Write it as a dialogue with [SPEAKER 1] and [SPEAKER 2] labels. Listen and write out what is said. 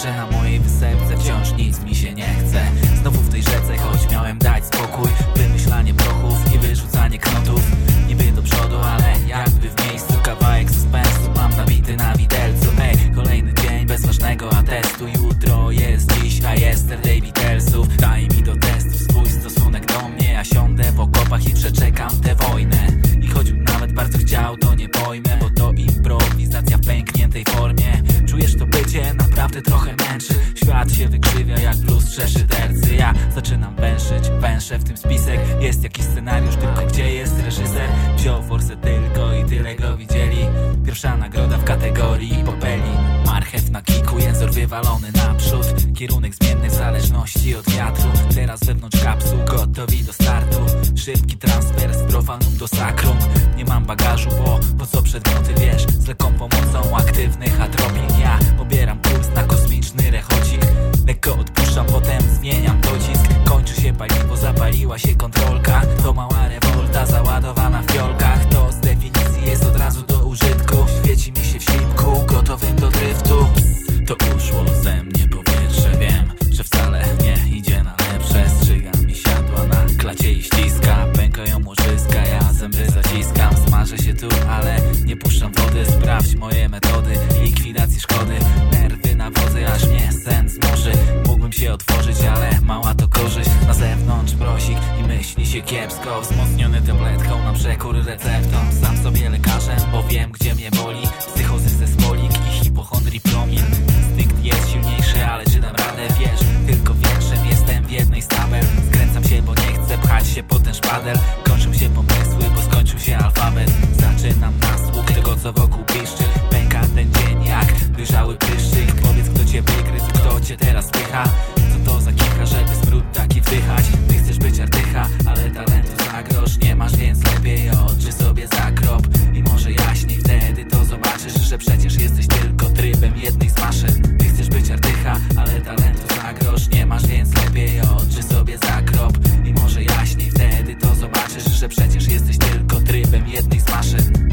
[SPEAKER 1] szepcze A mojej wysepce wciąż nic mi się nie chce. Znowu w tej rzece, choć miałem dać spokój. Wymyślanie prochów i wyrzucanie knotów. Niby do przodu, ale jakby w miejscu. Kawałek suspensu mam nabity na widelcu. Ej, kolejny dzień bez ważnego atestu. Jutro jest dziś, a yesterday Beatlesów Daj mi do testu swój stosunek do mnie. Ja siądę w okopach i przeczekam tę wojnę. I choćbym nawet bardzo chciał, to nie pojmę Bo to improwizacja w pękniętej formie. Czujesz to bycie, naprawdę trochę męczy. Świat się wykrzywia jak w lustrze szydercy Ja zaczynam węszyć, węszę w tym spisek. Jest jakiś scenariusz, tylko gdzie jest reżyser? Wziął forsę tylko i tyle go widzieli. Pierwsza nagroda w kategorii popeli Marchew na kiku, język wywalony naprzód. Kierunek zmienny w zależności od wiatru. Teraz wewnątrz kapsuł, gotowi do startu. Szybki transfer z profanum do sakrum. Nie mam bagażu, bo po co przedmioty wiesz Z lekką pomocą Się paliwo, zapaliła się kontrolka. To mała rewolta załadowana w fiolkach. To z definicji jest od razu do użytku. Świeci mi się w silniku, gotowym do driftu. To uszło ze mnie powietrze. Wiem, że wcale nie idzie na lepsze. Strzyga mi siadła na klacie i ściska. Pękają łożyska, ja zęby zaciskam. Smażę się tu, ale nie puszczam wody. Sprawdź moje metody likwidacji szkody. Nerwy na wodze, aż mnie sen zmoży się kiepsko. Wzmocniony tabletką na przekór receptą Sam sobie lekarzem, bo wiem gdzie mnie boli. Psychozy zespolik i hipochondrii promień Instynkt jest silniejszy, ale czy dam radę, wiesz Tylko większym jestem w jednej z Skręcam się, bo nie chcę pchać się po ten szpadel. Kończą się pomysły, bo skończył się alfabet. Zaczynam nasług tego co wokół piszczy. Pęka ten dzień jak wyżały pryszczyk. Powiedz kto cię wygryzł, kto cię teraz spycha Co to za kicha, żeby smród taki wdychać? Ty chcesz być artycha, że przecież jesteś tylko trybem jednej z maszyn. Ty chcesz być artycha, ale talentu za grosz nie masz Więc lepiej oczy sobie zakrop. I może jaśniej wtedy to zobaczysz Że przecież jesteś tylko trybem jednej z maszyn.